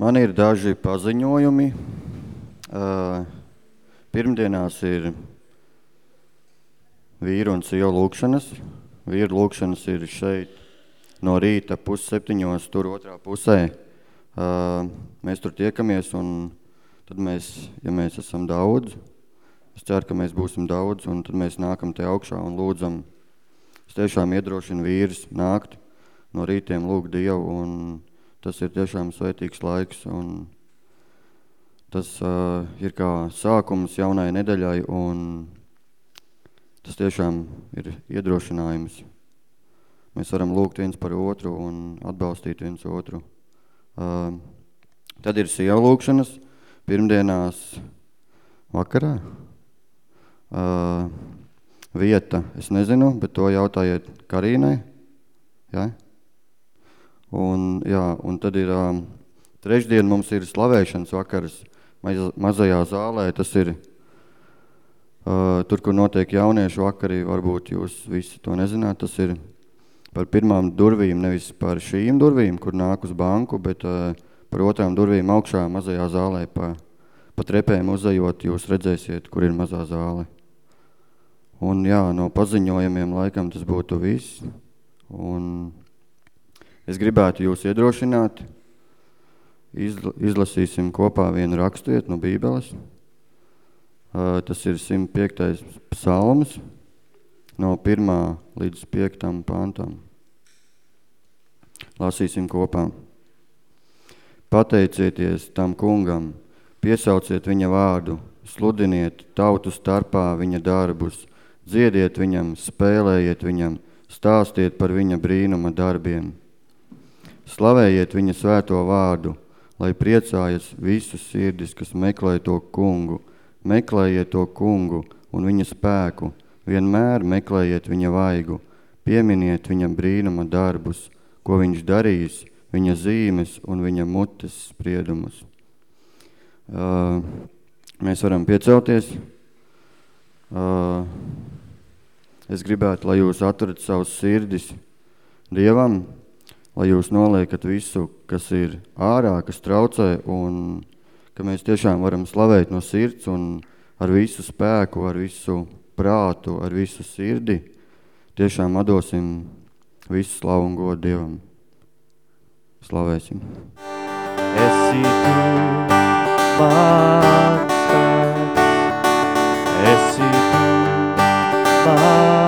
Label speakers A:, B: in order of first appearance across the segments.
A: Man ir daži paziņojumi. Pirmdienās ir vīru un sievu lūkšanas. Vīru lūkšanas ir šeit no rīta pusseptiņos, tur otrā pusē. Mēs tur tiekamies un tad mēs, ja mēs esam daudz, es ceru, ka mēs būsim daudz, un tad mēs nākam te augšā un lūdzam. Es tiešām iedrošinu vīrus nākt no rītiem lūgt Dievu un tas ir tiešām svētīgs laiks un tas uh, ir kā sākums jaunai nedaļai un tas tiešām ir iedrošinājums. Mēs varam lūgt viens par otru un atbalstīt viens otru. Uh, tad ir sieva lūkšanas pirmdienās vakarā. Uh, vieta, es nezinu, bet to jautājiet Karīnai. Ja? Un, jā, un tad ir um, trešdien mums ir slavēšanas vakars maz, mazajā zālē. Tas ir uh, tur, kur notiek jauniešu vakari, varbūt jūs visi to nezināt. Tas ir par pirmām durvīm, nevis par šīm durvīm, kur nāk uz banku, bet uh, par otrām durvīm augšā mazajā zālē pa, pa trepēm uzejot, jūs redzēsiet, kur ir mazā zāle. Un jā, no paziņojumiem laikam tas būtu viss. Un Es gribētu jūs iedrošināt, izlasīsim kopā vienu rakstiet no Bībeles. Tas ir 105. psalms no 1. līdz 5. pantam. Lasīsim kopā. Pateicieties tam kungam, piesauciet viņa vārdu, sludiniet tautu starpā viņa darbus, dziediet viņam, spēlējiet viņam, stāstiet par viņa brīnuma darbiem. Slavējiet viņa svēto vārdu, lai priecājas visus sirdis, kas meklē to kungu. Meklējiet to kungu un viņa spēku, vienmēr meklējiet viņa vaigu, pieminiet viņam brīnuma darbus, ko viņš darījis, viņa zīmes un viņa mutes spriedumus. Uh, mēs varam piecelties. Uh, es gribētu, lai jūs atturat savus sirdis Dievam, lai jūs noliekat visu, kas ir ārā, kas traucē, un ka mēs tiešām varam slavēt no sirds un ar visu spēku, ar visu prātu, ar visu sirdi, tiešām atdosim visu slavu un godu Dievam. Slavēsim. Esi tu mans spēks, esi tu mans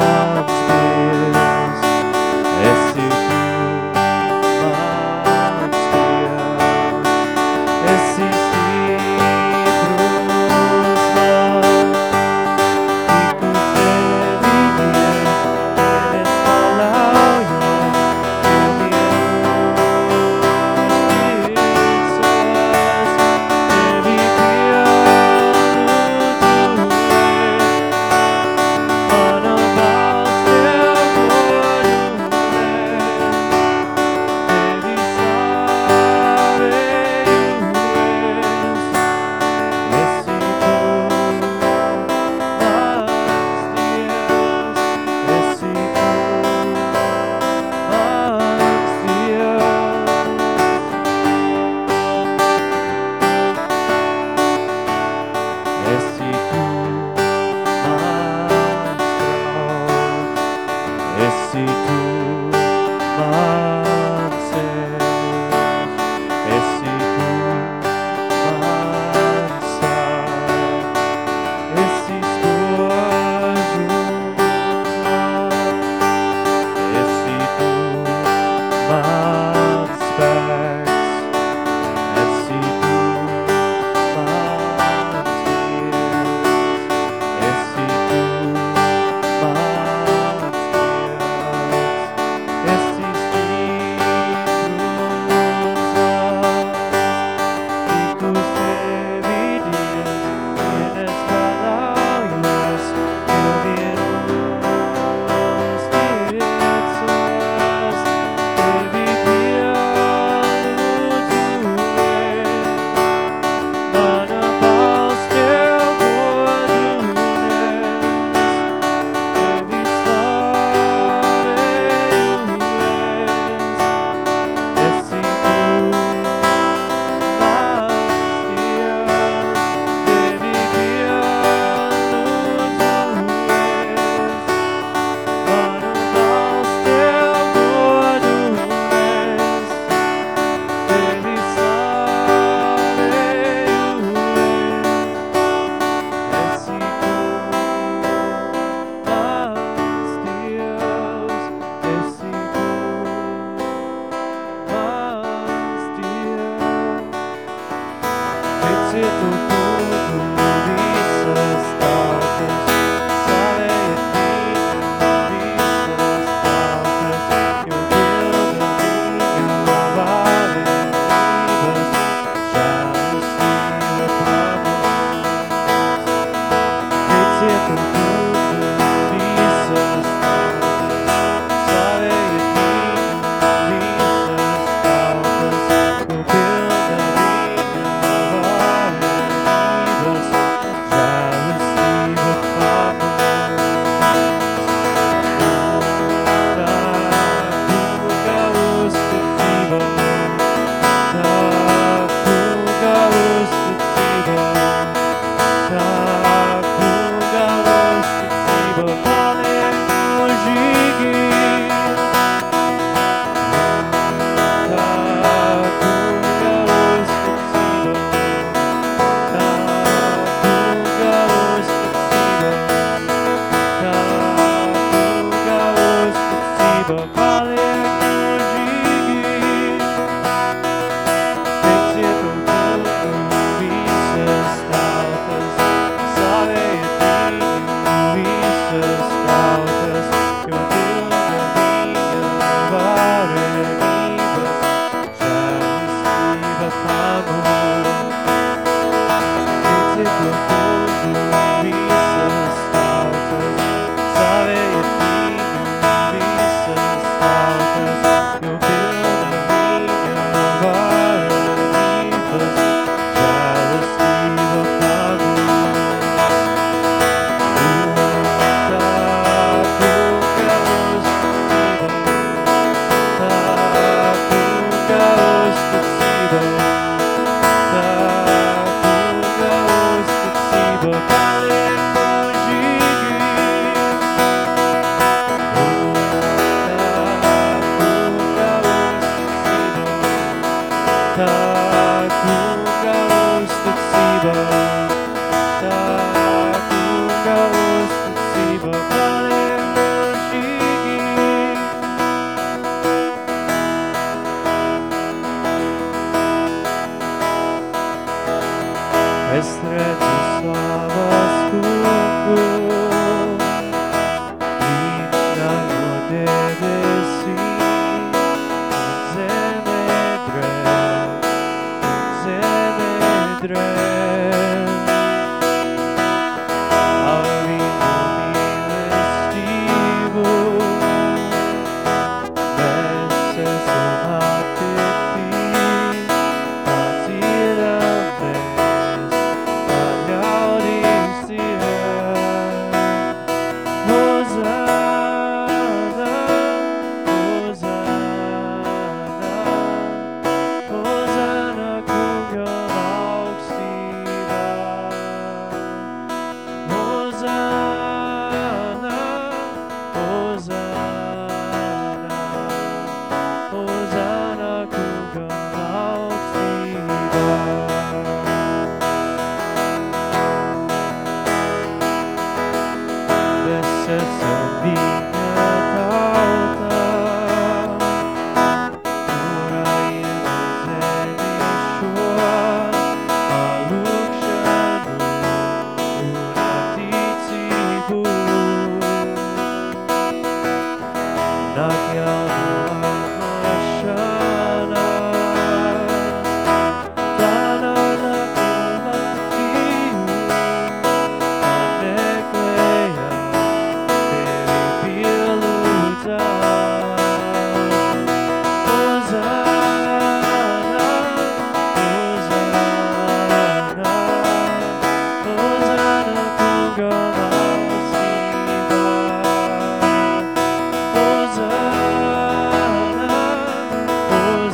B: Oh.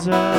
B: desire.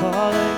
B: calling.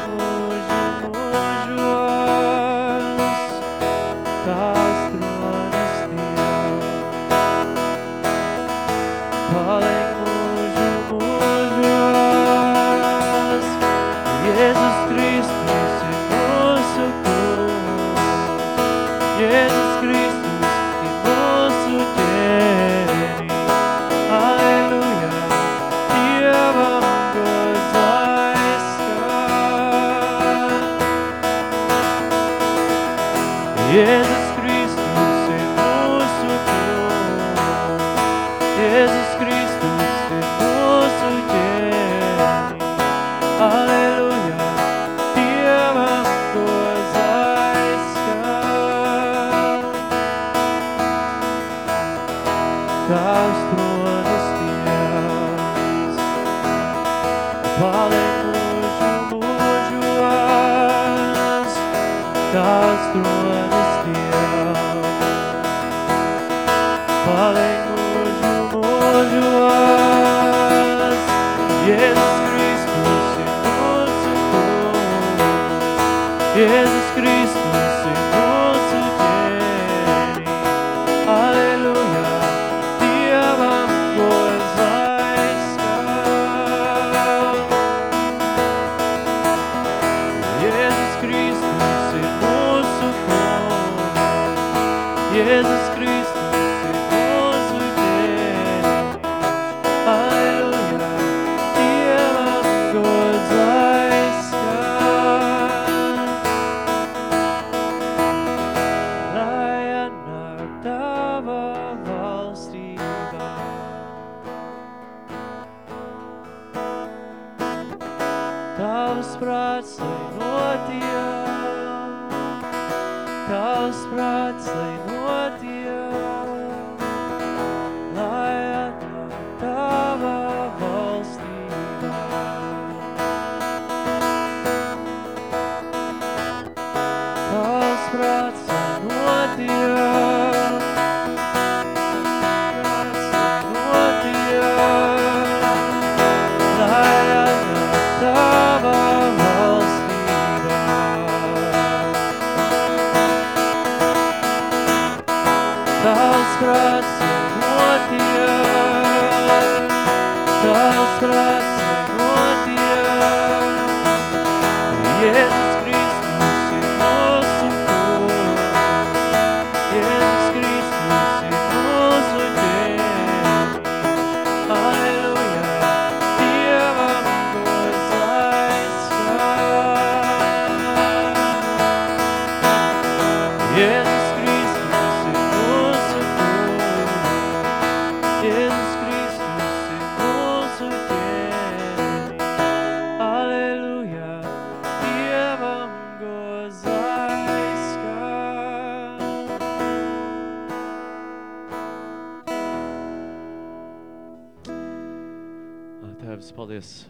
B: Paldies,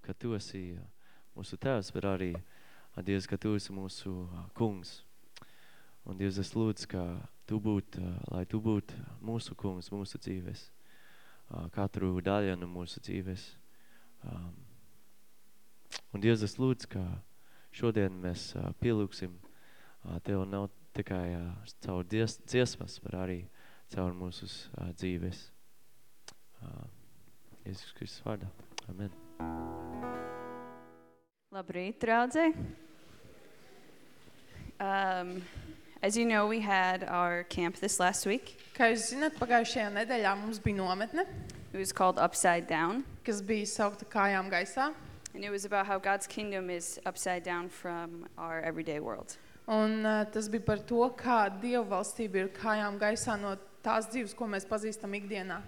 B: ka Tu esi mūsu Tēvs, bet arī, Dievs, ka Tu esi mūsu kungs. Un Dievs, es lūdzu, ka Tu būt, lai Tu būt mūsu kungs, mūsu dzīves, katru daļu no mūsu dzīves. Un Dievs, es lūdzu, ka šodien mēs pielūksim Tev nav tikai caur dziesmas, bet arī caur mūsu dzīves. Ā, Jēzus Kristus vārdā. Amen.
C: Labrīt, draudzē. Um, as you know, we had our camp this last week.
D: Kā jūs zināt, pagājušajā nedēļā mums bija nometne,
C: It was called Upside Down,
D: kas bija saukta kājām gaisā.
C: and it was about how God's kingdom is upside down from our everyday world.
D: Un uh, tas bija par to, kā Dieva valstība ir kājām gaisā no tās dzīves, ko mēs pazīstam ikdienā.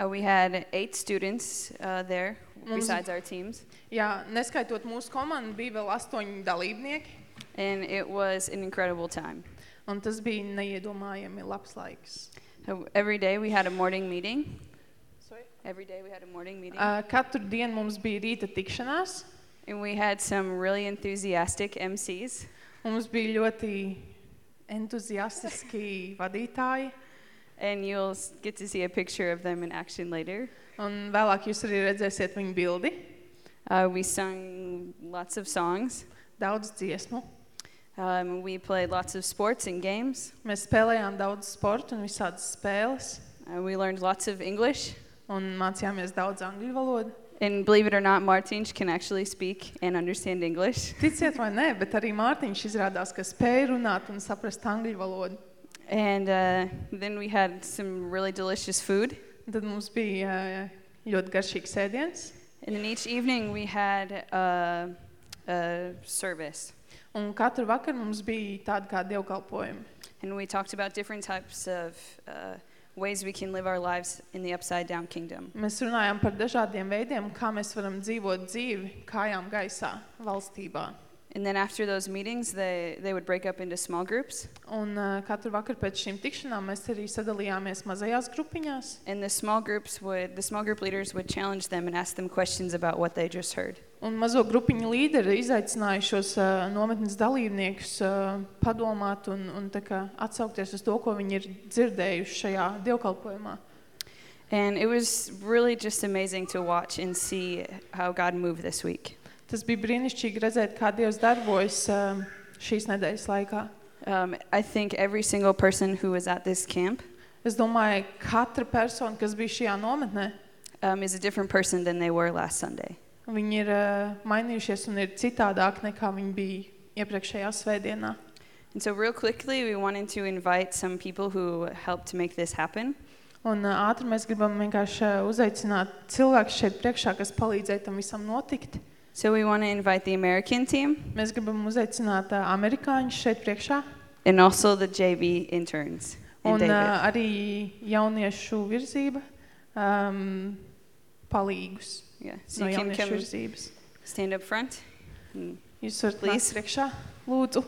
C: Uh, we had eight students uh, there
D: Mums-
C: besides our teams,
D: Jā, neskaitot mūsu komandu, bija vēl astoņi dalībnieki,
C: and it was an incredible time.
D: un tas bija neiedomājami labs laiks.
C: So every day we had a morning meeting. Every day we had a morning meeting.
D: Uh, katru dienu mums bija rīta tikšanās,
C: and we had some really enthusiastic MCs.
D: un mums bija ļoti entuziastiski vadītāji.
C: And you'll get to see a picture of them in action later.
D: Un vēlāk jūs arī redzēsiet viņu bildi.
C: Uh, we sung lots of songs.
D: Daudz dziesmu.
C: Um, we played lots of sports and games.
D: Mēs spēlējām daudz sporta un visādas spēles.
C: Uh, we learned lots of English.
D: Un mācījāmies daudz angļu valodu.
C: And believe it or not, Martinj can actually speak and understand English.
D: Ticiet vai nē, bet arī Mārtiņš izrādās, ka spēja runāt un saprast angļu valodu.
C: And uh, then we had some really delicious food.
D: Un Tad mums bija ā, ļoti garšīgs ēdiens.
C: And then each evening we had uh, a service.
D: Un katru vakaru mums bija tāda kā dievkalpojuma.
C: And we talked about different types of uh, ways we can live our lives in the upside down kingdom.
D: Mēs runājām par dažādiem veidiem, kā mēs varam dzīvot dzīvi kājām gaisā valstībā.
C: And then after those meetings, they, they would break up into small groups.
D: Un uh, katru vakaru pēc šīm tikšanām mēs arī sadalījāmies mazajās grupiņās.
C: And the small groups would, the small group leaders would challenge them and ask them questions about what they just heard.
D: Un mazo grupiņu līderi izaicināja šos uh, nometnes dalībniekus uh, padomāt un, un tā kā atsaukties uz to, ko viņi ir dzirdējuši šajā dievkalpojumā.
C: And it was really just amazing to watch and see how God moved this week.
D: Tas bija brīnišķīgi redzēt, kā Dievs darbojas uh, šīs nedēļas laikā.
C: Um, I think every single person who was at this camp
D: Es domāju, katra persona, kas bija šajā nometnē,
C: um, is a different person than they were last Sunday.
D: viņi ir uh, mainījušies un ir citādāk nekā viņi bija iepriekšējā svētdienā.
C: And so, real quickly, we wanted to invite some people who helped to make this happen.
D: Un uh, ātri mēs gribam vienkārši uh, uzaicināt cilvēkus šeit priekšā, kas palīdzēja tam visam notikt.
C: So, we want to invite the American team
D: Mēs gribam uzaicināt uh, amerikāņus šeit priekšā
C: and also the JV interns. And
D: un
C: David.
D: uh, arī jauniešu virzība um, palīgus
C: Yeah. So
D: no
C: you can
D: jauniešu
C: come
D: virzības.
C: stand up front. Mm.
D: Jūs varat
C: Please.
D: nākt priekšā, lūdzu.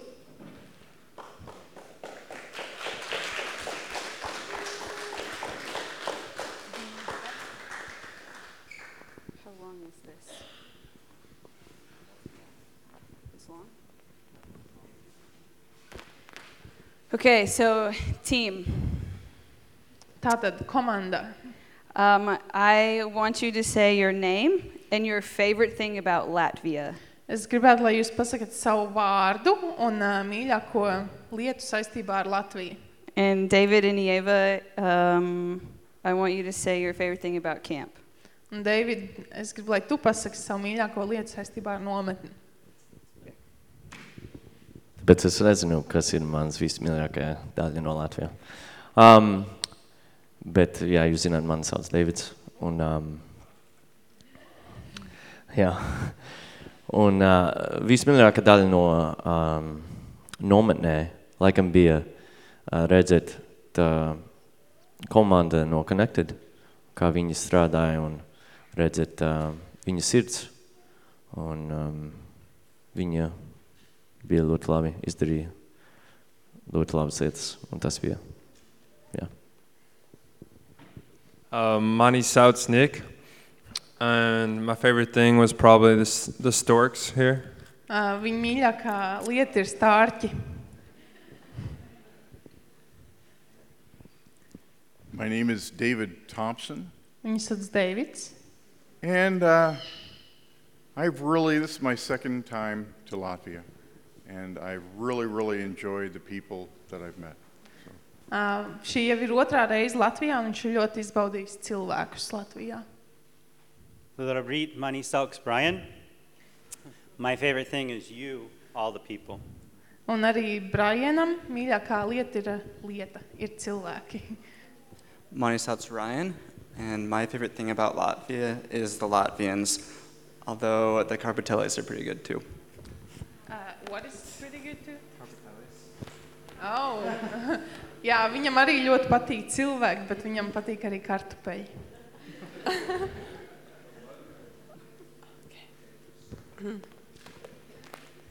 C: How long is this? It's long. Okay, so team.
D: Tātad komanda.
C: Um, I want you to say your name and your favorite thing about Latvia.
D: Es gribētu, lai jūs pasakat savu vārdu un uh, mīļāko lietu saistībā ar Latviju.
C: And David and Eva, um, I want you to say your favorite thing about camp.
D: Un, David, es gribu, lai tu pasaki savu mīļāko lietu saistībā ar nometni.
E: Bet es nezinu, kas ir mans vismīļākā daļa no Latvijas. Um, bet, jā, jūs zināt, mani sauc Davids. Un, um, jā. Un uh, vismīļākā daļa no um, nometnē, laikam bija uh, redzēt tā komanda no Connected, kā viņi strādāja un redzēt uh, viņa sirds. Un um, viņa bija ļoti labi, izdarīja ļoti labas lietas, un tas bija, jā.
F: Uh, mani sauc Nick, and my favorite thing was probably the, the storks here.
D: Uh, viņa mīļākā lieta ir stārķi.
G: My name is David Thompson,
D: Viņa sauc Deivids.
G: and uh, I've really, this is my second time to Latvia, and I've really, really enjoyed the people that I've met.
D: Uh, šī jau ir otrā reize Latvijā, un viņš ir ļoti izbaudījis cilvēkus Latvijā.
H: Labrīt, mani sauc Brian. My favorite thing is you, all the people.
D: Un arī Brianam mīļākā lieta ir lieta, ir cilvēki.
I: Mani sauc Ryan, and my favorite thing about Latvia is the Latvians, although the Carpatellis are pretty good too.
D: Uh, what is pretty good too? Oh. Jā, viņam arī ļoti patīk cilvēki, bet viņam patīk arī kartupeļi.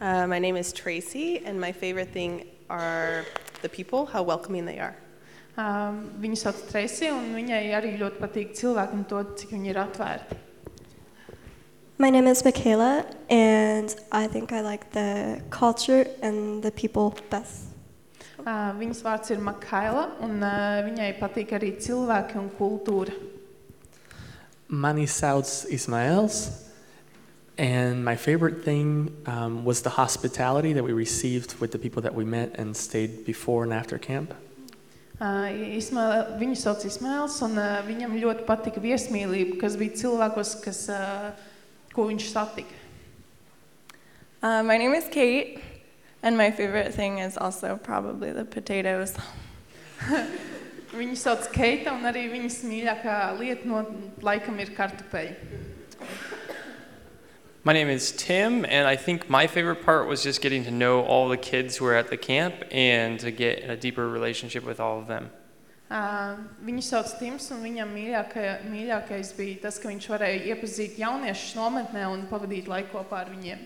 J: Uh, my name is Tracy, and my favorite thing are the people, how welcoming they are.
D: Um, viņu sauc Tracy, un viņai arī ļoti patīk cilvēki un to, cik viņi ir atvērti.
K: My name is Michaela, and I think I like the culture and the people best.
D: Uh, viņas vārds ir Makaila, un uh, viņai patīk arī cilvēki un kultūra.
L: Mani sauc Ismails, and my favorite thing um, was the hospitality that we received with the people that we met and stayed before and after camp.
D: Uh, Ismail, viņu sauc Ismails, un uh, viņam ļoti patika viesmīlība, kas bija cilvēkos, kas, uh, ko viņš satika.
M: Uh, my name is Kate, and my favorite thing is also probably the potatoes.
D: Viņu sauc Keita, un arī viņas mīļākā lieta no laikam ir kartupeļi.
N: My name is Tim, and I think my favorite part was just getting to know all the kids who were at the camp and to get a deeper relationship with all of them.
D: Uh, viņu sauc Tims, un viņam mīļākais, mīļākais bija tas, ka viņš varēja iepazīt jauniešus nometnē un pavadīt laiku kopā ar viņiem.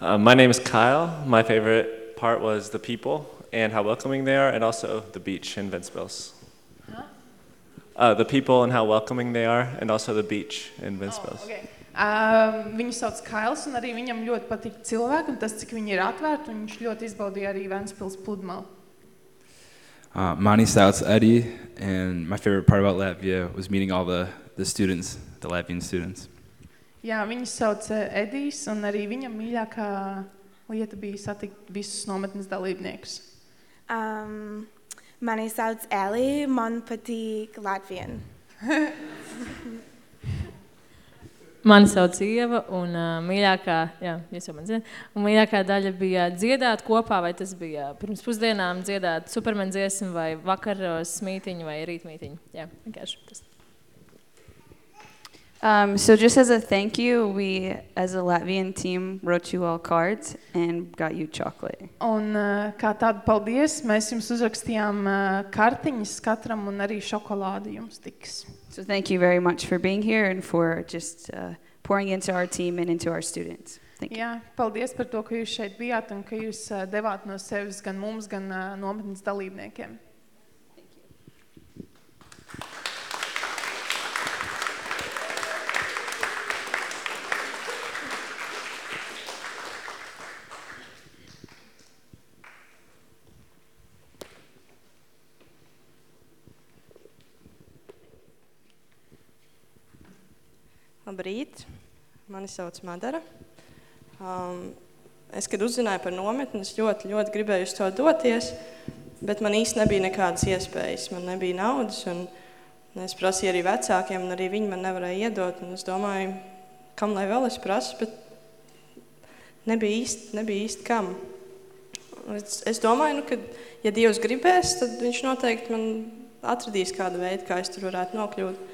O: Uh, my name is Kyle. My favorite part was the people and how welcoming they are, and also the beach in Ventspils.
D: Huh?
O: Uh, the people and how welcoming they are, and also the beach in Ventspils.
D: Oh, okay. Uh, viņu sauc Kails, un arī viņam ļoti patīk cilvēki, un tas, cik viņi ir atvērti, un viņš ļoti izbaudīja arī Ventspils pludmali.
P: Uh, mani sauc Eddie, and my favorite part about Latvia was meeting all the, the students, the Latvian students.
D: Jā, viņu sauc uh, Edijs, un arī viņam mīļākā lieta bija satikt visus nometnes dalībniekus.
Q: Um, mani sauc Ellie, man patīk Latvien.
R: Mani sauc Ieva, un uh, mīļākā, jā, jūs jau man zināt, un mīļākā daļa bija dziedāt kopā, vai tas bija pirms pusdienām dziedāt supermen dziesmu, vai vakaros mītiņu, vai rītmītiņu. Jā, vienkārši tas.
C: Um, so just as a thank you, we, as a Latvian team, wrote you all cards and got you chocolate.
D: Un uh, kā tādu paldies, mēs jums uzrakstījām uh, kartiņas katram un arī šokolādi jums tiks.
C: So thank you very much for being here and for just uh, pouring into our team and into our students. Thank you.
D: Jā, paldies par to, ka jūs šeit bijāt un ka jūs uh, devāt no sevis gan mums, gan uh, nometnes dalībniekiem.
S: Labrīt, mani sauc Madara. Um, es, kad uzzināju par nometni, es ļoti, ļoti gribēju uz to doties, bet man īsti nebija nekādas iespējas. Man nebija naudas, un es prasīju arī vecākiem, un arī viņi man nevarēja iedot. Un es domāju, kam lai vēl es prasu, bet nebija īsti, nebija īsti kam. Es, es domāju, nu, ka, ja Dievs gribēs, tad viņš noteikti man atradīs kādu veidu, kā es tur varētu nokļūt.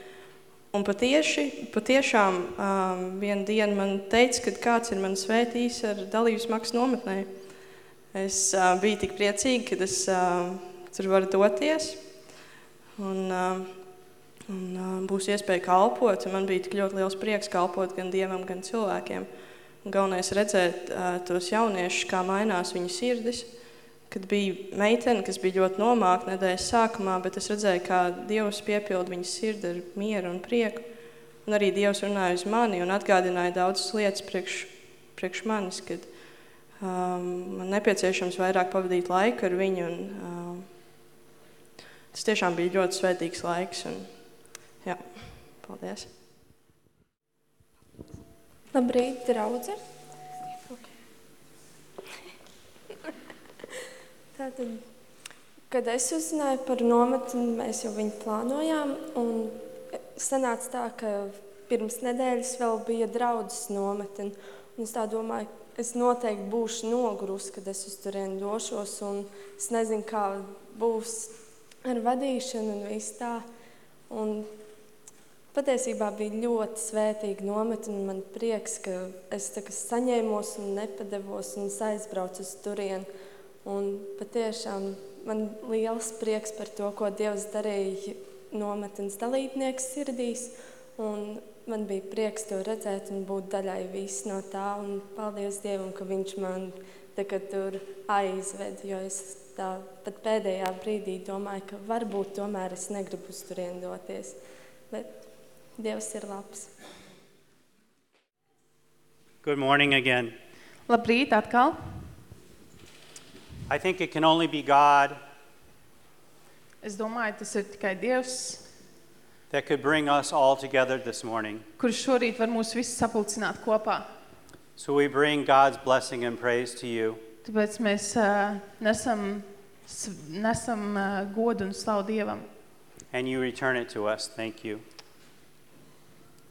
S: Un patieši, patiešām um, vienu dienu man teica, ka kāds ir man svētījis ar dalības maksas nometnē. Es uh, biju tik priecīga, ka es uh, tur varu doties un, uh, un uh, būs iespēja kalpot. Man bija tik ļoti liels prieks kalpot gan Dievam, gan cilvēkiem. Un galvenais redzēt uh, tos jauniešus, kā mainās viņu sirdis. Kad bija meitene, kas bija ļoti nomākta nedēļas sākumā, bet es redzēju, kā Dievs piepilda viņas sirdi ar mieru un prieku. Un arī Dievs runāja uz mani un atgādināja daudzas lietas priekš, priekš manis, kad um, man nepieciešams vairāk pavadīt laiku ar viņu. Un, um, tas tiešām bija ļoti svētīgs laiks. Un, jā, paldies!
T: Labrīt, draugi! Tātad, kad es uzzināju par nometni, mēs jau viņu plānojām. Sanāca tā, ka pirms nedēļas vēl bija draudzes nometne. Es domāju, es noteikti būšu nogurusi, kad es uz turieni došos. Es nezinu, kā būs ar vadīšanu un viss tā. Un patiesībā bija ļoti svētīga nometne. Man prieks, ka es saņēmos un nepadevos un aizbraucu uz turieni. Un patiešām man liels prieks par to, ko Dievs darīja nometnes dalībnieku sirdīs. Un man bija prieks to redzēt un būt daļai viss no tā. Un paldies Dievam, ka Viņš man tur aizved. Jo es tā pat pēdējā brīdī domāju, ka varbūt tomēr es negribu uz turieni doties. Bet Dievs ir labs.
U: Good morning again.
D: Labrīt, atkal!
H: I think it can only be God
D: Es domāju, tas ir tikai Dievs,
H: that could bring us all together this morning.
D: kurš šorīt var mūs visus sapulcināt kopā.
H: So we bring God's blessing and praise to you.
D: Tāpēc mēs uh, nesam, s- nesam uh, godu un slavu Dievam.
H: And you return it to us. Thank you.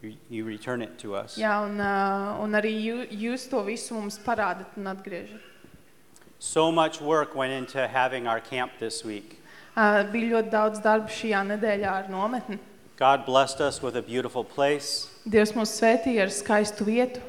H: You, you return it to us.
D: Jā, un, uh, un arī jū, jūs to visu mums parādat un atgriežat.
H: So much work went into having our camp this week.
D: Uh, bija ļoti daudz darba šajā nedēļā ar nometni.
H: God blessed us with a beautiful place
D: Dievs mūs svētīja ar skaistu vietu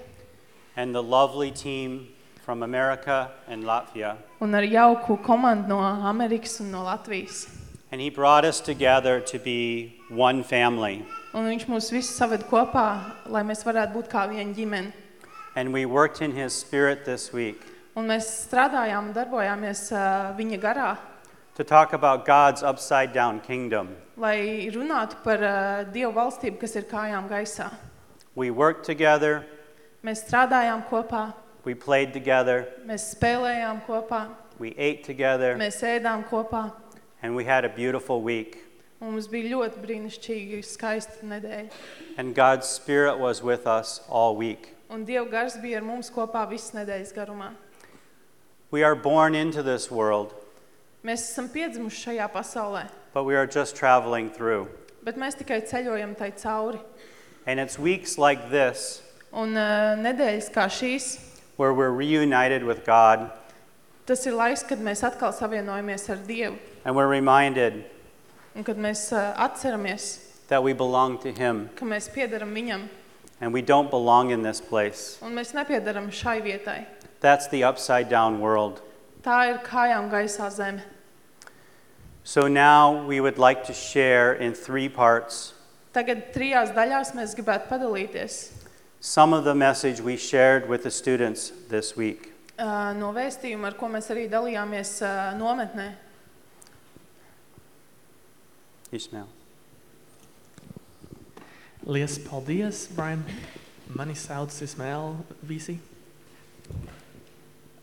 H: and the lovely team from America and Latvia.
D: un ar jauku komandu no Amerikas un no Latvijas.
H: And He brought us together to be one family.
D: Un viņš mūs visus saved kopā, lai mēs varētu būt kā viena ģimene.
H: And we worked in His Spirit this week
D: Un mēs strādājām un darbojāmies uh, viņa garā,
H: to talk about God's upside down kingdom.
D: lai runātu par uh, Dievu valstību, kas ir kājām gaisā.
H: We worked together,
D: Mēs strādājām kopā,
H: we played together,
D: mēs spēlējām kopā,
H: we ate together,
D: mēs ēdām kopā.
H: and we had a beautiful week.
D: Un mums bija ļoti brīnišķīgi, skaista nedēļa.
H: And God's Spirit was with us all week.
D: Un Dieva gars bija ar mums kopā visas nedēļas garumā.
H: We are born into this world,
D: Mēs esam piedzimuši šajā pasaulē,
H: but we are just traveling through.
D: bet mēs tikai ceļojam tai cauri.
H: And it's weeks like this
D: Un uh, nedēļas kā šīs,
H: where we're reunited with God
D: tas ir laiks, kad mēs atkal savienojamies ar Dievu.
H: and we're reminded
D: Un kad mēs uh, atceramies,
H: that we belong to Him
D: ka mēs piedaram Viņam,
H: and we don't belong in this place.
D: un mēs nepiedaram šai vietai.
H: That's the upside down world.
D: Tā ir kājām gaisā zeme.
H: So now we would like to share in three parts
D: Tagad trijās daļās mēs gribētu padalīties
H: some of the message we shared with the students this week.
D: uh, no vēstījuma, ar ko mēs arī dalījāmies uh, nometnē.
H: Ishmael.
L: Lies paldies, Brian. Mani sauc Ismail Visi.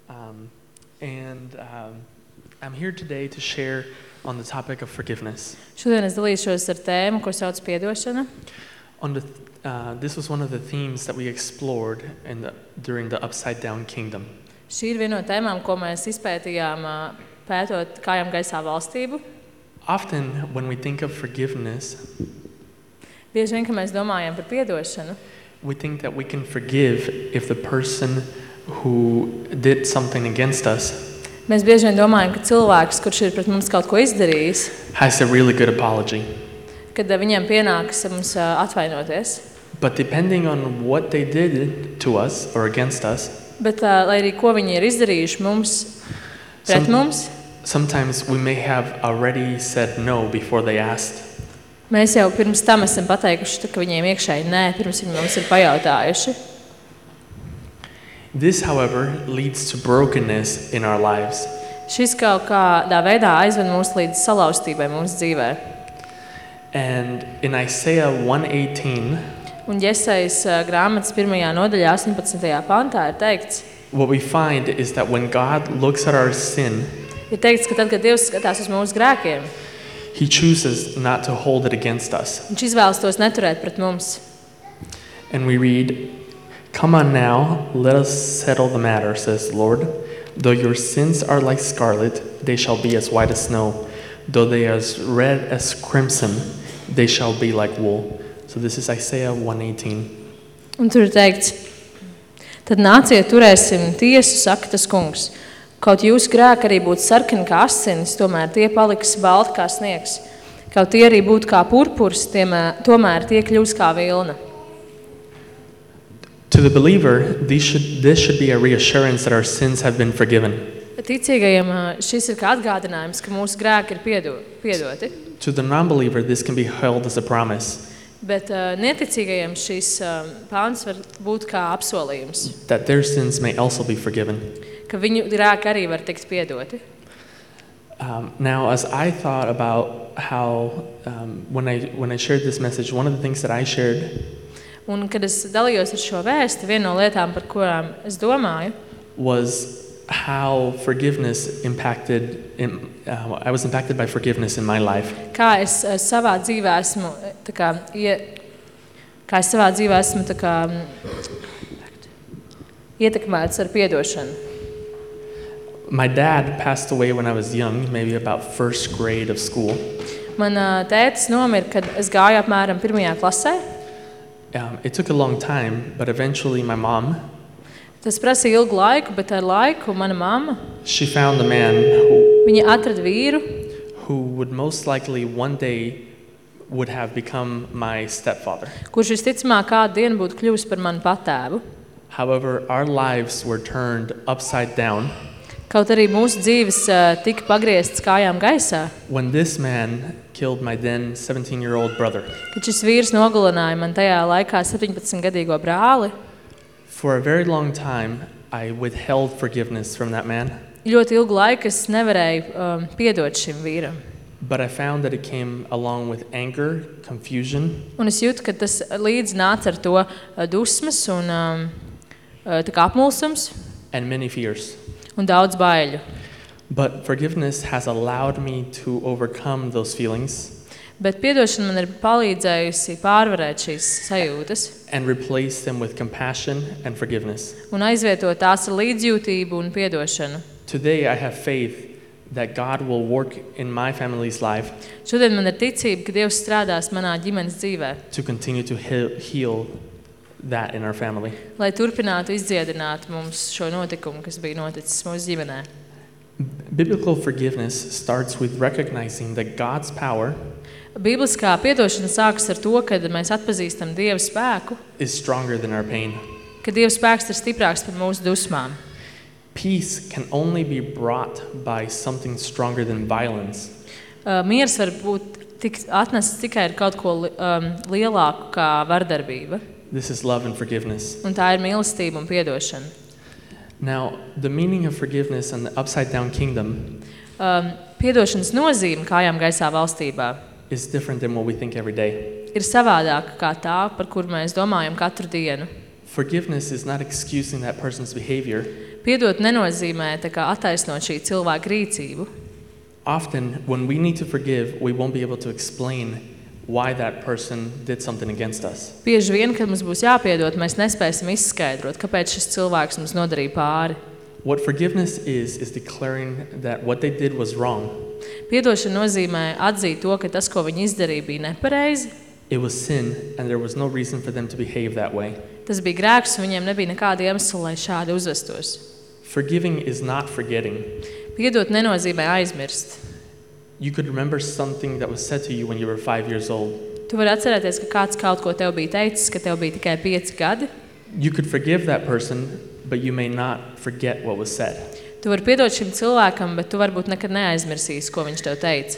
L: Um, and um, I'm here today to share on the topic of forgiveness.
R: Šodien es dalīšos ar tēmu, ko sauc piedošana.
L: On the, uh, this was one of the themes that we explored in the, during the Upside Down Kingdom.
R: Šī ir viena no tēmām, ko mēs izpētījām ā, pētot kājām gaisā valstību.
L: Often, when we think of forgiveness,
R: Bieži vien, kad mēs domājam par piedošanu,
L: we think that we can forgive if the person who did something against us
R: mēs bieži vien domājam, ka cilvēks, kurš ir pret mums kaut ko izdarījis,
L: has a really good apology.
R: kad ā, viņam pienāks mums ā, atvainoties.
L: But depending on what they did to us or against us,
R: Bet, ā, lai arī ko viņi ir izdarījuši mums, pret
L: Some-
R: mums,
L: sometimes we may have already said no before they asked.
R: mēs jau pirms tam esam pateikuši, tā, ka viņiem iekšēji nē, pirms viņi mums ir pajautājuši.
L: This, however, leads to brokenness in our lives.
R: Šis kaut kādā veidā aizved mūs līdz salauztībai mūsu dzīvē.
L: And in Isaiah 118,
R: Un Iesaijas ā, grāmatas pirmajā nodaļā, 18. pantā, ir teikts,
L: what we find is that when God looks at our sin,
R: ir teikts, ka tad, kad Dievs skatās uz mūsu grēkiem,
L: he chooses not to hold it against us.
R: Viņš izvēlas tos neturēt pret mums.
L: And we read, Come on now, let us settle the matter, says the Lord. Though your sins are like scarlet, they shall be as white as snow. Though they are as red as crimson, they shall be like wool. So this is Isaiah 118.
R: Un tur ir teikts, tad nāciet, turēsim tiesu, saka tas kungs. Kaut jūsu grēki arī būtu sarkani kā asinis, tomēr tie paliks balti kā sniegs. Kaut tie arī būtu kā purpurs, tiemē- tomēr tie kļūs kā vilna.
L: To the believer, these should, this should be a reassurance that our sins have been forgiven.
R: Ticīgajiem ā, šis ir kā atgādinājums, ka mūsu grēki ir piedo, piedoti.
L: To the non believer, this can be held as a promise
R: Bet uh, neticīgajiem šis uh, pāns var būt kā apsolījums,
L: that their sins may also be forgiven.
R: ka viņu grēki arī var tikt piedoti.
L: Um, now, as I thought about how, um, when, I, when I shared this message, one of the things that I shared
R: Un, kad es dalījos ar šo vēstu, viena no lietām, par kurām es domāju,
L: was how forgiveness impacted, in, uh, I was impacted by forgiveness in my life.
R: Kā es eh, savā dzīvē esmu, eh, tā kā, ie, kā es savā dzīvē esmu tā kā, mm, ietekmēts ar piedošanu.
L: My dad passed away when I was young, maybe about first grade of school.
R: Man ā, tētis nomira, kad es gāju apmēram pirmajā klasē.
L: Um, it took a long time, but eventually my mom,
R: Tas prasīja ilgu laiku, bet ar laiku mana mamma,
L: she found a man who,
R: viņa atrada vīru,
L: who would most likely one day would have become my stepfather.
R: kurš visticamāk kādu dienu būtu kļuvis par manu patēvu.
L: However, our lives were turned upside down
R: Kaut arī mūsu dzīves ā, tika pagrieztas kājām gaisā,
L: when this man killed my then 17 year old brother.
R: kad šis vīrs nogalināja man tajā laikā 17-gadīgo brāli.
L: For a very long time, I withheld forgiveness from that man,
R: Ļoti ilgu laiku es nevarēju um, piedot šim vīram.
L: but I found that it came along with anger, confusion,
R: Un es jūtu, ka tas līdz nāca ar to dusmas un um, tā kā apmulsums
L: and many fears.
R: Un daudz baiļu.
L: But forgiveness has allowed me to overcome those feelings
R: Bet piedošana man ir palīdzējusi pārvarēt šīs sajūtas
L: and replace them with compassion and forgiveness.
R: un aizvietot tās ar līdzjūtību un piedošanu.
L: Today, I have faith that God will work in my family's life
R: Šodien man ir ticība, ka Dievs strādās manā ģimenes dzīvē,
L: to continue to heal, heal that in our family.
R: lai turpinātu izdziedināt mums šo notikumu, kas bija noticis mūsu ģimenē.
L: Biblical forgiveness starts with recognizing that God's power
R: Bībeliskā piedošana sākas ar to, ka mēs atpazīstam Dieva spēku,
L: is stronger than our pain.
R: ka Dieva spēks ir stiprāks par mūsu dusmām.
L: Peace can only be brought by something stronger than violence.
R: Uh, Miers var būt tik atnests tikai ar kaut ko li- um, lielāku kā vardarbība,
L: This is love and forgiveness.
R: un tā ir mīlestība un piedošana.
L: Now, the meaning of forgiveness in the upside down kingdom
R: Um, piedošanas nozīme kājām gaisā valstībā
L: is different than what we think every day.
R: ir savādāka kā tā, par kuru mēs domājam katru dienu.
L: Forgiveness is not excusing that person's behavior.
R: Piedot nenozīmē tā kā attaisnot šī cilvēka rīcību.
L: Often, when we need to forgive, we won't be able to explain why that person did something against us.
R: Bieži vien, kad mums būs jāpiedod, mēs nespēsim izskaidrot, kāpēc šis cilvēks mums nodarīja pāri.
L: What forgiveness is, is declaring that what they did was wrong.
R: Piedošana nozīmē atzīt to, ka tas, ko viņi izdarīja, bija nepareizi.
L: It was sin, and there was no reason for them to behave that way.
R: Tas bija grēks, un viņiem nebija nekāda iemesla, lai šādi uzvestos.
L: Forgiving is not forgetting.
R: Piedot nenozīmē aizmirst.
L: You could remember something that was said to you when you were five years old.
R: Tu vari atcerēties, ka kāds kaut ko tev bija teicis, ka tev bija tikai pieci gadi.
L: You could forgive that person, but you may not forget what was said.
R: Tu vari piedot šim cilvēkam, bet tu varbūt nekad neaizmirsīsi, ko viņš tev teica.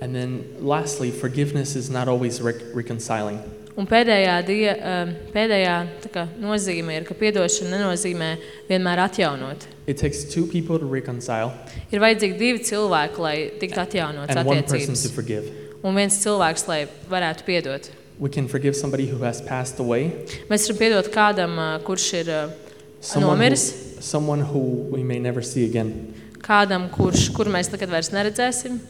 L: And then, lastly, forgiveness is not always rec- reconciling.
R: Un pēdējā, die, um, pēdējā kā, nozīme ir, ka piedošana nenozīmē vienmēr atjaunot.
L: It takes two people to reconcile
R: Ir vajadzīgi divi cilvēki, lai tiktu atjaunotas
L: and one
R: attiecības.
L: to forgive.
R: Un viens cilvēks, lai varētu piedot.
L: We can forgive somebody who has passed away,
R: Mēs varam piedot kādam, ā, kurš ir ā,
L: someone who,
R: nomiris,
L: someone who we may never see again.
R: kādam, kurš, kuru mēs nekad vairs neredzēsim.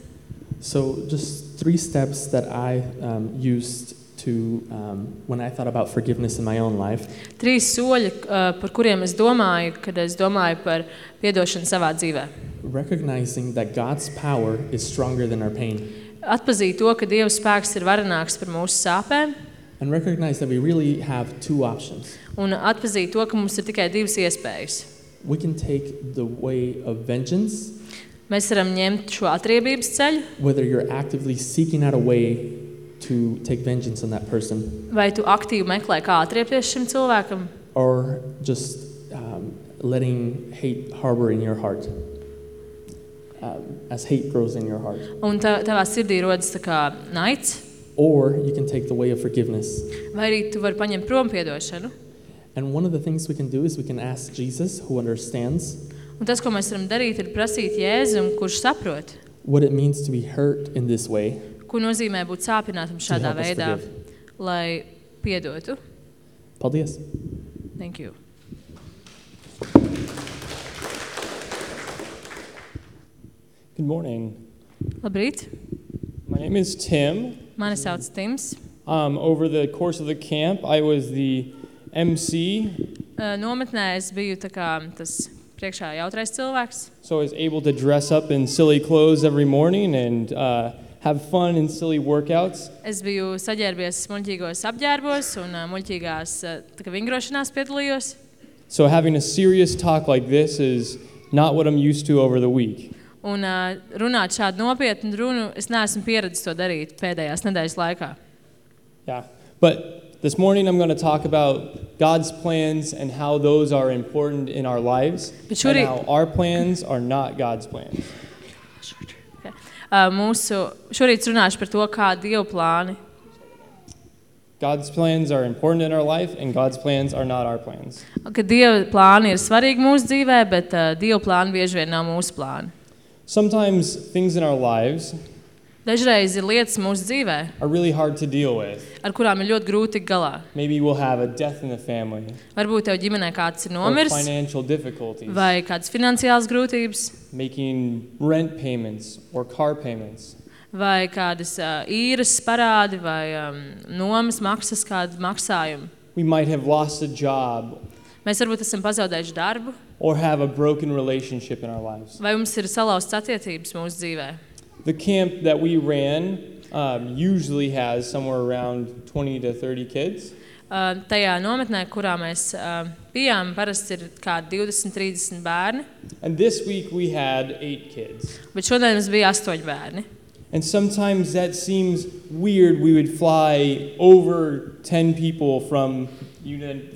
L: So, just three steps that I um, used to, um, when I thought about forgiveness in my own life.
R: Trīs soļi, ā, par kuriem es domāju, kad es domāju par piedošanu savā dzīvē.
L: Recognizing that God's power is stronger than our pain.
R: Atpazīt to, ka Dieva spēks ir varenāks par mūsu sāpēm,
L: And recognize that we really have two options.
R: un atpazīt to, ka mums ir tikai divas iespējas.
L: We can take the way of vengeance,
R: Mēs varam ņemt šo atriebības ceļu,
L: whether you're actively seeking out a way to take vengeance on that person,
R: vai tu aktīvi meklē, kā atriepties šim cilvēkam,
L: or just um, letting hate harbor in your heart um, as hate grows in your heart.
R: un tā, tavā sirdī rodas tā kā naids,
L: Or you can take the way of forgiveness.
R: vai arī tu vari paņemt prom piedošanu.
L: And one of the things we can do is we can ask Jesus, who understands
R: Un tas, ko mēs varam darīt, ir prasīt Jēzum, kurš saprot,
L: what it means to be hurt in this way,
R: ko nozīmē būt sāpinātam šādā
L: help us
R: veidā,
L: forgive.
R: lai piedotu.
L: Paldies!
R: Thank you.
V: Good morning.
R: Labrīt,
V: My name is Tim.
R: mani sauc Tims.
V: Um, over the course of the camp, I was the MC,
R: Uh, Nometnē es biju tā kā tas priekšā jautrais cilvēks.
V: so I was able to dress up in silly clothes every morning and uh, have fun in silly workouts.
R: Es biju saģērbies muļķīgos apģērbos un uh, muļķīgās uh, vingrošanās piedalījos.
V: So having a serious talk like this is not what I'm used to over the week.
R: Un uh, runāt šādu nopietnu runu, es neesmu pieredzējis to darīt pēdējās nedēļas laikā.
V: Yeah. But this morning I'm going to talk about God's plans and how those are important in our lives
R: But
V: and
R: surely-
V: how our plans are not God's plans.
R: Uh, mūsu šorīt runāšu par to, kā Dieva plāni.
V: God's plans are important in our life and God's plans are not our plans.
R: Ka Dieva plāni ir svarīgi mūsu dzīvē, bet uh, Dieva plāni bieži vien nav mūsu plāni.
V: Sometimes things in our lives
R: Dažreiz ir lietas mūsu dzīvē,
V: are really hard to deal with.
R: ar kurām ir ļoti grūti galā.
V: Maybe we'll have a death in the family
R: Varbūt tev ģimenē kāds ir nomiris, vai kādas finansiālas grūtības,
V: making rent payments or car payments.
R: vai kādas uh, īres parādi, vai um, nomas maksas, kādi maksājumi.
V: We might have lost a job
R: Mēs varbūt esam pazaudējuši darbu,
V: or have a broken relationship in our lives.
R: vai mums ir salauztas attiecības mūsu dzīvē.
V: The camp that we ran um, usually has somewhere around 20 to 30 kids.
R: Uh, tajā nometnē, kurā mēs uh, bijām, parasti ir kādi 20, 30 bērni,
V: And this week we had eight kids.
R: bet šodien mums bija astoņi bērni.
V: And sometimes that seems weird. We would fly over 10 people from,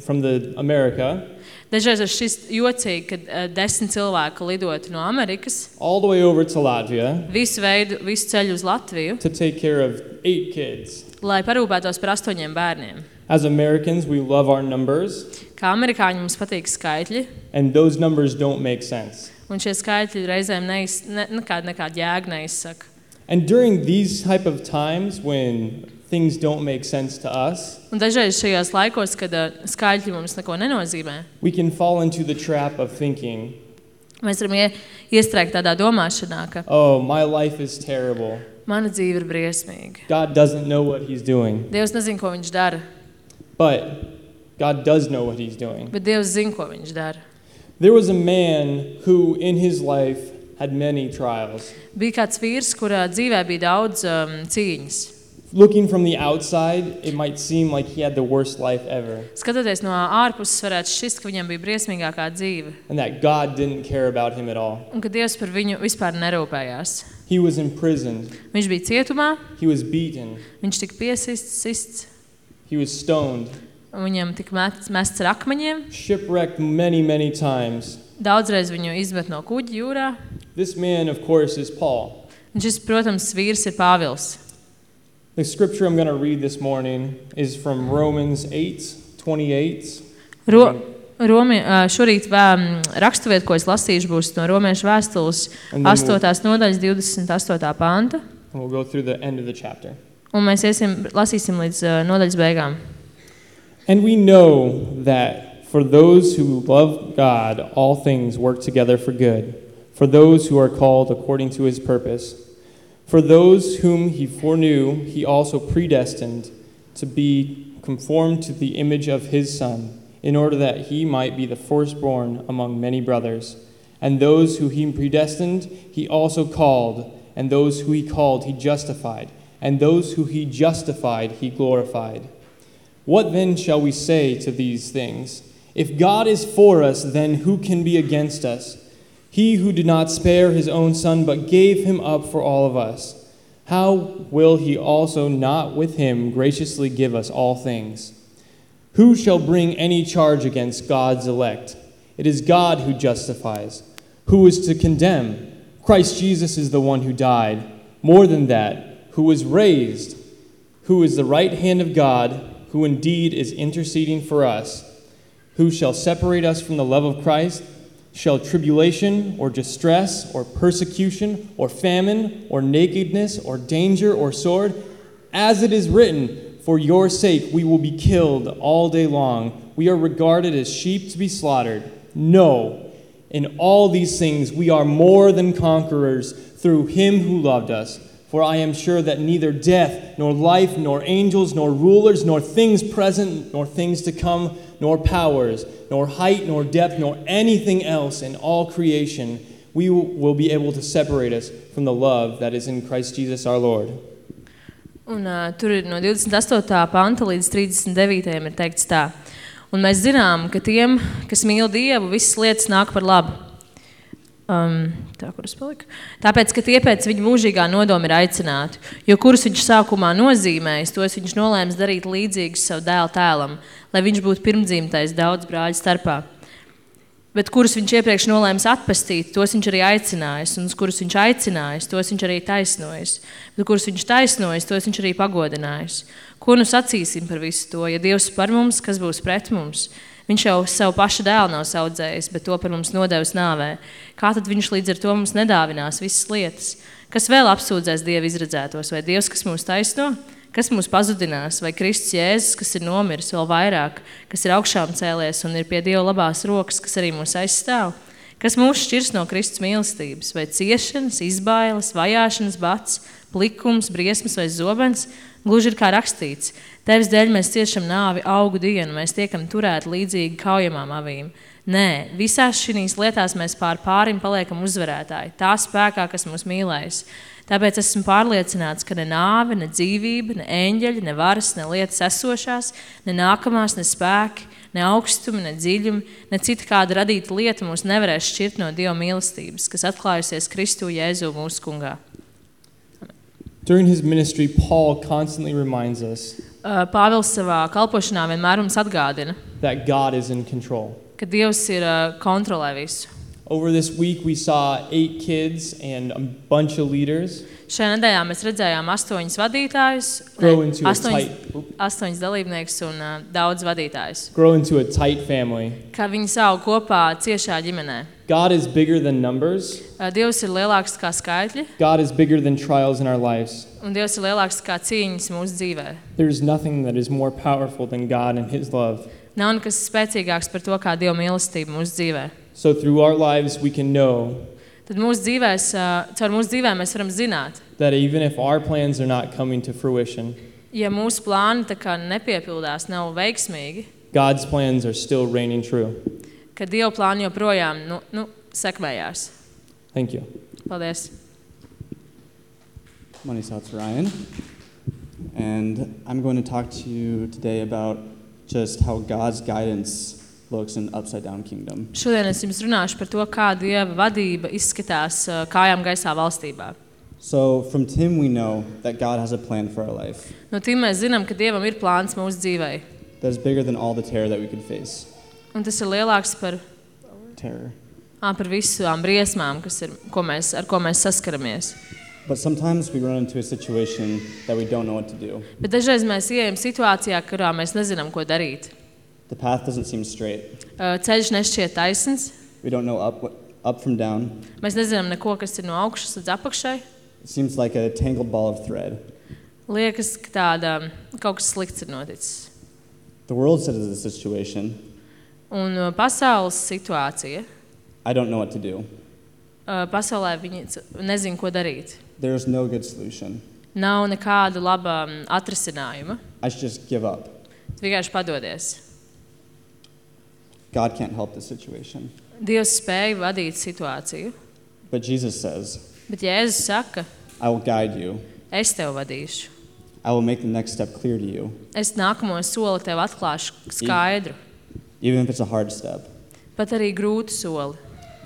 V: from the America
R: Dažreiz tas šis jocīgi, kad uh, desmit cilvēki lidotu no Amerikas,
V: all the way over to Latvia
R: visu veidu, visu ceļu uz Latviju,
V: to take care of eight kids.
R: lai parūpētos par astoņiem bērniem.
V: As Americans, we love our numbers,
R: Kā amerikāņi mums patīk skaitļi,
V: and those numbers don't make sense.
R: un šie skaitļi reizēm neiz, ne, nekāda, nekāda jēga neizsaka.
V: And during these type of times when things don't make sense to us,
R: Un dažreiz šajos laikos, kad uh, skaitļi mums neko nenozīmē,
V: we can fall into the trap of thinking,
R: mēs varam ie, iestrēgt tādā domāšanā, ka
V: oh, my life is terrible.
R: mana dzīve ir briesmīga.
V: God doesn't know what he's doing.
R: Dievs nezina, ko viņš dara,
V: But God does know what he's doing.
R: bet Dievs zina, ko viņš dara.
V: There was a man who, in his life, had many trials.
R: Bija kāds vīrs, kurā dzīvē bija daudz um, cīņas.
V: Looking from the outside, it might seem like he had the worst life ever,
R: Skatoties no ārpuses, varētu šķist, ka viņam bija briesmīgākā dzīve,
V: and that God didn't care about him at all.
R: un ka Dievs par viņu vispār nerūpējās.
V: He was imprisoned,
R: Viņš bija cietumā,
V: he was beaten,
R: viņš tika piesists, sists,
V: he was stoned,
R: viņam tika mests, mests ar akmeņiem.
V: shipwrecked many, many times.
R: Daudzreiz viņu izmet no kuģa jūrā.
V: This man, of course, is Paul.
R: Un šis, protams, vīrs ir Pāvils.
V: The scripture I'm going to read this morning is from Romans 8 28.
R: Ro, Romi, ā, šorīt um, vē, raksturvieta, ko es lasīšu, būs no Romiešu vēstules
V: And then
R: 8. nodaļas 28. panta.
V: We'll go through the end of the chapter.
R: Un mēs iesim, lasīsim līdz ā, nodaļas beigām.
V: And we know that for those who love God, all things work together for good, for those who are called according to his purpose. For those whom he foreknew, he also predestined to be conformed to the image of his Son, in order that he might be the firstborn among many brothers. And those who he predestined, he also called, and those who he called, he justified, and those who he justified, he glorified. What then shall we say to these things? If God is for us, then who can be against us? He who did not spare his own son, but gave him up for all of us, how will he also not with him graciously give us all things? Who shall bring any charge against God's elect? It is God who justifies. Who is to condemn? Christ Jesus is the one who died. More than that, who was raised, who is the right hand of God, who indeed is interceding for us. Who shall separate us from the love of Christ? Shall tribulation or distress or persecution or famine or nakedness or danger or sword? As it is written, For your sake we will be killed all day long. We are regarded as sheep to be slaughtered. No, in all these things we are more than conquerors through him who loved us. For I am sure that neither death, nor life, nor angels, nor rulers, nor things present, nor things to come, nor powers, nor height, nor depth, nor anything else in all creation we will be able to separate us from the love that is in Christ Jesus our Lord.
R: Un, uh, tur no 28. panta līdz 39. ir teikts tā. Un mēs zinām, ka tiem, kas mīl Dievu, visas lietas nāk par labu. Um, tā, kur es paliku? Tāpēc, ka tie pēc viņa mūžīgā nodoma ir aicināti, jo kurus viņš sākumā nozīmējis, tos viņš nolēms darīt līdzīgus savu dēlu tēlam, lai viņš būtu pirmdzimtais daudz brāļu starpā. Bet kurus viņš iepriekš nolēma atpestīt, tos viņš arī aicinājis, un uz kurus viņš aicinājis, tos viņš arī taisnojis. Bet kurus viņš taisnojis, tos viņš arī pagodinājis. Ko nu sacīsim par visu to? Ja Dievs par mums, kas būs pret mums? Viņš jau savu pašu dēlu nav audzējis, bet to par mums nodevis nāvē. Kā tad viņš līdz ar to mums nedāvinās visas lietas? Kas vēl apsūdzēs Dievu izredzētos, vai Dievs, kas mūs taisno? Kas mūs pazudinās, vai Kristus Jēzus, kas ir nomiris vēl vairāk, kas ir augšām cēlies un ir pie Dieva labās rokas, kas arī mūs aizstāv? Kas mūs šķirs no Kristus mīlestības, vai ciešanas, izbailes, vajāšanas, bats, plikums, briesmas vai zobens? Gluži ir kā rakstīts, tevis dēļ mēs ciešam nāvi augu dienu, mēs tiekam turēti līdzīgi kaujamām avīm. Nē, visās šīs lietās mēs pār pārim paliekam uzvarētāji, tā spēkā, kas mūs mīlēs. Tāpēc esmu pārliecināts, ka ne nāve, ne dzīvība, ne eņģeļi, ne varas, ne lietas esošās, ne nākamās, ne spēki, ne augstumi, ne dziļumi, ne cita kāda radīta lieta mūs nevarēs šķirt no Dieva mīlestības, kas atklājusies Kristu Jēzu mūsu kungā.
V: During his ministry, Paul constantly reminds us
R: Uh, Pāvils savā kalpošanā vienmēr mums atgādina,
V: that God is in control.
R: ka Dievs ir uh, kontrolē visu.
V: Over this week, we saw eight kids and a bunch of leaders
R: Šajā nedēļā mēs redzējām astoņus vadītājus,
V: Grow
R: ne,
V: into a
R: astoņus,
V: tight-
R: astoņus dalībniekus un uh, daudz vadītājus.
V: grow into a tight family.
R: Kā viņi aug kopā ciešā ģimenē.
V: God is bigger than numbers,
R: Uh, Dievs ir lielāks kā skaitļi,
V: God is bigger than trials in our lives.
R: un Dievs ir lielāks kā cīņas mūsu dzīvē.
V: There's nothing that is more powerful than God and His love.
R: Nav nekas spēcīgāks par to, kā Dieva mīlestība mūsu dzīvē.
V: So, through our lives, we can know
R: Tad mūsu dzīvēs, caur mūsu dzīvēm mēs varam zināt,
V: that even if our plans are not coming to fruition,
R: ja mūsu plāni tā kā nepiepildās, nav veiksmīgi,
V: God's plans are still reigning true.
R: ka Dieva plāni joprojām nu, nu, sekmējās.
V: Thank you.
R: Paldies!
I: Money South's Ryan, and I'm going to talk to you today about just how God's guidance looks in upside down kingdom.
R: Šodien es jums runāšu par to, kā Dieva vadība izskatās uh, kājām gaisā valstībā.
I: So, from Tim, we know that God has a plan for our life
R: No tiem mēs zinām, ka Dievam ir plāns mūsu dzīvei.
I: that is bigger than all the terror that we could face.
R: Un tas ir lielāks par,
I: Terror.
R: ā, par visām briesmām, kas ir, ko mēs, ar ko mēs saskaramies.
I: But sometimes we run into a situation that we don't know what to do.
R: Bet dažreiz mēs ieejam situācijā, kurā mēs nezinām, ko darīt.
I: The path doesn't seem straight.
R: Uh, Ceļš nešķiet taisns.
I: We don't know up, what- up from down.
R: Mēs nezinām neko, kas ir no augšas līdz apakšai.
I: It seems like a tangled ball of thread.
R: Liekas, ka tāda kaut kas slikts ir noticis.
I: The world says this situation.
R: Un uh, pasaules situācija.
I: I don't know what to do.
R: Uh, Pasaulē viņi nezina, ko darīt.
I: There's no good solution.
R: Nav nekāda laba mm, atrisinājuma.
I: I should just give up.
R: Tu vienkārši padodies.
I: God can't help this situation.
R: Dievs spēja vadīt situāciju.
I: But Jesus says,
R: Bet Jēzus saka,
I: I will guide you.
R: es tevi vadīšu.
I: I will make the next step clear to you,
R: Es nākamo soli tev atklāšu skaidru.
I: even if it's a hard step.
R: Pat arī grūtu soli.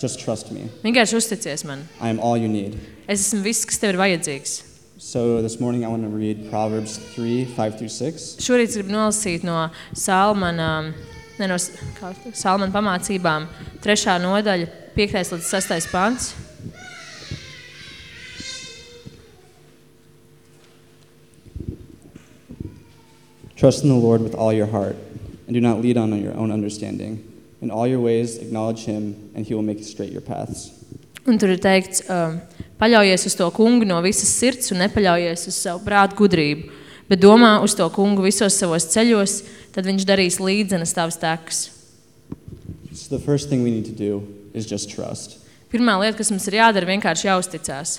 I: Just trust me.
R: Vienkārši uzticies man.
I: I am all you need.
R: Es esmu viss, kas tev ir vajadzīgs.
I: So this morning I want to read Proverbs 3 5 through 6.
R: Šorīt gribu nolasīt no Salmana, ne no Salmana pamācībām, trešā nodaļa, 5. līdz 6. pants.
I: Trust in the Lord with all your heart, and do not lead on your own understanding. In all your ways, acknowledge Him, and He will make straight your paths.
R: Un tur ir teikts, um, paļaujies uz to kungu no visas sirds un nepaļaujies uz savu prātu gudrību, bet domā uz to kungu visos savos ceļos, tad viņš darīs līdzenas tavas tekas.
I: So the first thing we need to do is just trust.
R: Pirmā lieta, kas mums ir jādara, vienkārši jāuzticas.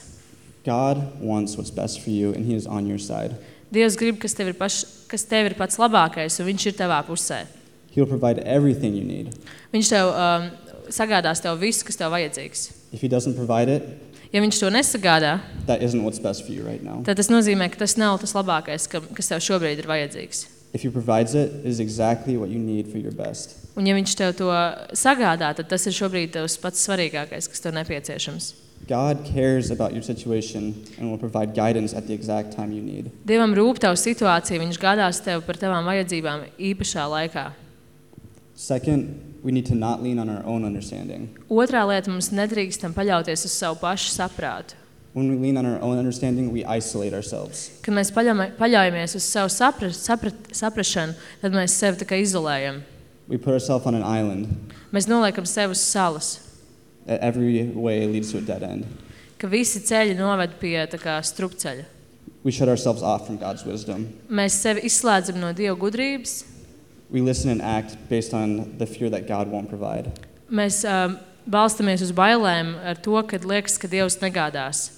I: God wants what's best for you, and He is on your side.
R: Dievs grib, kas tev ir, paš, kas tev ir pats labākais, un Viņš ir tavā pusē.
I: He will provide everything you need.
R: Viņš tev um, sagādās tev visu, kas tev vajadzīgs.
I: If He doesn't provide it,
R: Ja Viņš to nesagādā,
I: that isn't what's best for you right now.
R: tad tas nozīmē, ka tas nav tas labākais, ka, kas tev šobrīd ir vajadzīgs.
I: If He provides it, it is exactly what you need for your best.
R: Un ja Viņš tev to sagādā, tad tas ir šobrīd tavs pats svarīgākais, kas tev nepieciešams.
I: God cares about your situation and will provide guidance at the exact time you need.
R: Dievam rūp tavu situāciju, Viņš gādās tev par tavām vajadzībām īpašā laikā.
I: Second, we need to not lean on our own understanding.
R: Otrā lieta mums nedrīkstam paļauties uz savu pašu saprātu.
I: When we lean on our own understanding, we isolate ourselves.
R: Kad mēs paļaujam- paļaujamies uz savu sapra, saprat, saprašanu, tad mēs sevi tā kā izolējam.
I: We put ourselves on an island.
R: Mēs noliekam sevi uz salas,
I: that Every way leads to a dead end.
R: ka visi ceļi noved pie tā kā strupceļa.
I: We shut ourselves off from God's wisdom.
R: Mēs sevi izslēdzam no Dieva gudrības,
I: We listen and act based on the fear that God won't provide.
R: mēs um, balstamies uz bailēm ar to, ka liekas, ka Dievs negādās.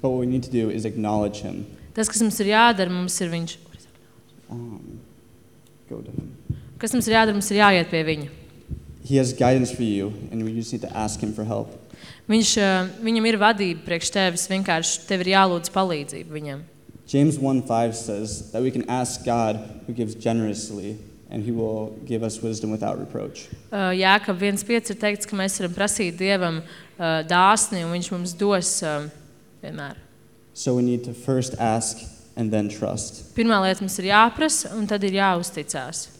I: But what we need to do is acknowledge Him.
R: Tas, kas mums ir jādara, mums ir Viņš.
I: Um, go to Him.
R: Kas mums ir jādara, mums ir jāiet pie Viņa.
I: He has guidance for you, and we just need to ask Him for help.
R: Viņš, uh, viņam ir vadība priekš tevis, vienkārši tev ir jālūdz palīdzību viņam.
I: James 1:5 says that we can ask God who gives generously, and He will give us wisdom without reproach.
R: Uh, Jēkab 1.5 ir teikts, ka mēs varam prasīt Dievam uh, dāsni, un Viņš mums dos um, vienmēr.
I: So we need to first ask and then trust.
R: Pirmā lieta mums ir jāprasa, un tad ir jāuzticās.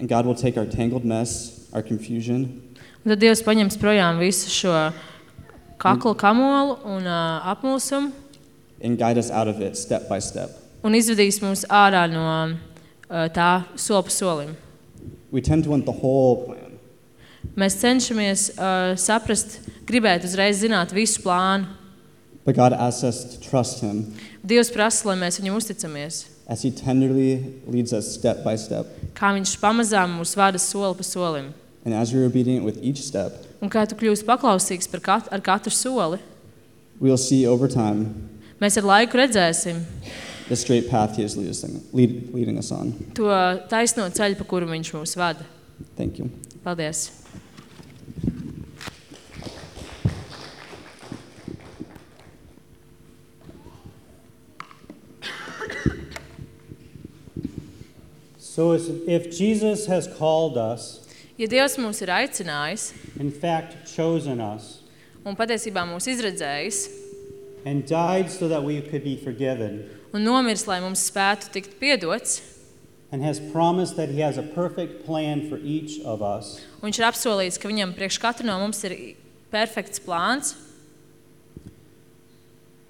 I: And God will take our tangled mess, our confusion,
R: Un tad Dievs paņems projām visu šo kaklu kamolu un uh, apmulsumu
I: and guide us out of it step by step.
R: un izvedīs mūs ārā no uh, tā soli pa solim.
I: We tend to want the whole plan,
R: Mēs cenšamies uh, saprast, gribēt uzreiz zināt visu plānu.
I: but God asks us to trust Him
R: Dievs prasa, lai mēs viņam uzticamies.
I: as He tenderly leads us step by step.
R: Kā viņš pamazām mūs vada soli pa solim.
I: And as we're obedient with each step,
R: Un kā tu kļūsi paklausīgs par kat ar katru soli,
I: we'll see over time
R: mēs ar laiku redzēsim
I: the straight path He is lead us- lead- leading us on.
R: to taisno ceļu, pa kuru viņš mūs vada.
I: Thank you.
R: Paldies!
H: So if Jesus has called us,
R: Ja Dievs mūs ir aicinājis
H: in fact chosen us,
R: un patiesībā mūs izredzējis
H: and died so that we could be forgiven,
R: un nomiris, lai mums spētu tikt piedots,
H: and has promised that he has a perfect plan for each of us,
R: un viņš ir apsolījis, ka viņam priekš katru no mums ir perfekts plāns,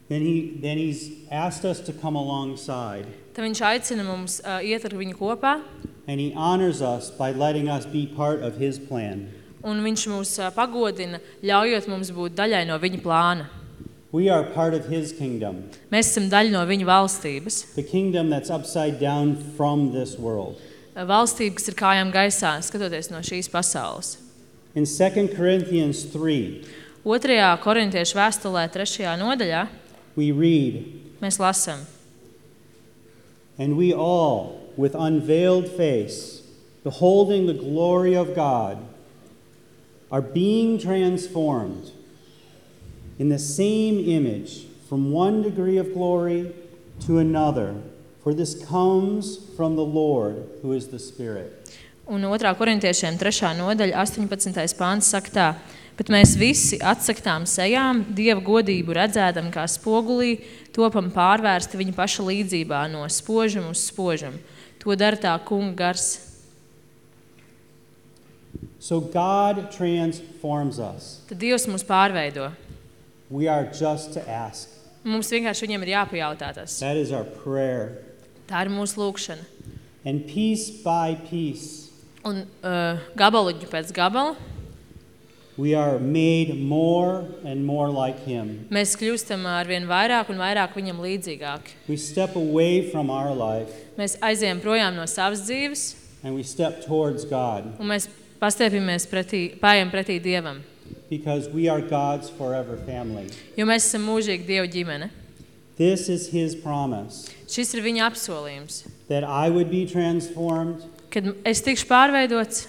H: then, he, then he's asked us to come alongside.
R: tad viņš aicina mums uh, iet ar viņu kopā,
H: And he honors us by letting us be part of his plan.
R: un viņš mūs uh, pagodina, ļaujot mums būt daļai no viņa plāna.
H: We are part of his kingdom,
R: Mēs esam daļa no viņa valstības.
H: the kingdom that's upside down from this world.
R: Valstība, kas ir kājām gaisā, skatoties no šīs pasaules.
H: In 2 Corinthians 3,
R: Otrajā korintiešu vēstulē, nodaļā,
H: we read,
R: mēs lasām,
H: And we all, with unveiled face, beholding the glory of God, are being transformed in the same image from one degree of glory to another. For this comes from the Lord, who is the Spirit.
R: Un 2. korintiešiem 3. nodaļa, 18. pāns saka tā, bet mēs visi atsaktām sejām, Dieva godību redzēdam kā spogulī, topam pārvērsti viņa paša līdzībā no spožam uz spožam. To dara tā kunga gars.
H: So God transforms us.
R: Tad Dievs mūs pārveido.
H: We are just to ask.
R: Mums vienkārši viņam ir jāpajautā tas.
H: That is our prayer.
R: Tā ir mūsu lūkšana.
H: And piece by piece,
R: Un uh, gabaliņu pēc gabala
H: we are made more and more like Him.
R: mēs kļūstam ar vien vairāk un vairāk viņam līdzīgāki.
H: We step away from our life
R: Mēs aizējām projām no savas dzīves
H: and we step towards God.
R: un mēs pastiepjamies pretī, pājam pretī Dievam.
H: Because we are God's forever family.
R: jo mēs esam mūžīgi Dieva ģimene.
H: This is His promise
R: Šis ir viņa apsolījums,
H: that I would be transformed
R: kad es tikšu pārveidots,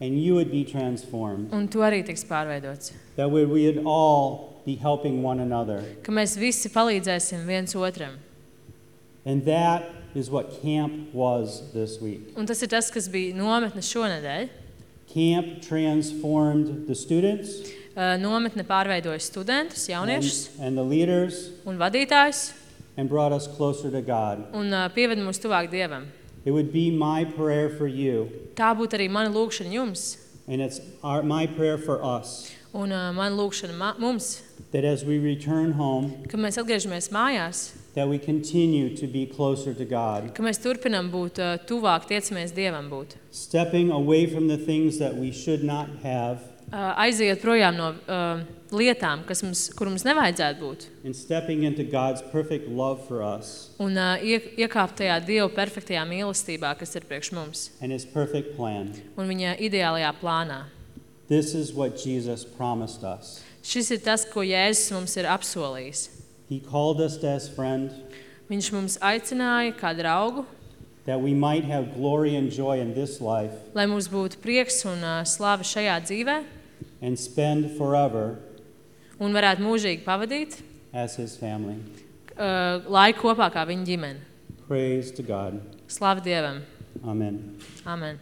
H: and you would be transformed,
R: un tu arī tiks pārveidots.
H: that we would all be helping one another.
R: Ka mēs visi palīdzēsim viens otram.
H: And that is what camp was this week.
R: Un tas ir tas, kas bija nometne šonadēļ.
H: Camp transformed the students
R: Uh, Nometne pārveidoja studentus, jauniešus
H: and, and the leaders
R: un vadītājus
H: and brought us closer to God.
R: un uh, pieveda mūs tuvāk Dievam.
H: It would be my prayer for you,
R: Tā būtu arī mana lūkšana jums
H: and it's our, my prayer for us,
R: un uh, mana lūkšana ma mums,
H: that as we return home,
R: kad mēs atgriežamies mājās,
H: that we continue to be closer to God,
R: ka mēs turpinām būt uh, tuvāk, tiecamies Dievam būt.
H: stepping away from the things that we should not have
R: Uh, aiziet projām no uh, lietām, kas mums, kur mums nevajadzētu būt,
H: and stepping into God's perfect love for us
R: un uh, iek, iekāpt tajā Dieva perfektajā mīlestībā, kas ir priekš mums,
H: and His perfect plan.
R: un viņa ideālajā plānā.
H: This is what Jesus promised us.
R: Šis ir tas, ko Jēzus mums ir apsolījis.
H: He called us as friend
R: Viņš mums aicināja kā draugu,
H: that we might have glory and joy in this life
R: lai mums būtu prieks un uh, slava šajā dzīvē,
H: and spend forever
R: un varētu mūžīgi pavadīt
H: as His family.
R: uh, laiku kopā kā viņa ģimene.
H: Praise to God.
R: Slavu Dievam!
H: Amen.
R: Amen!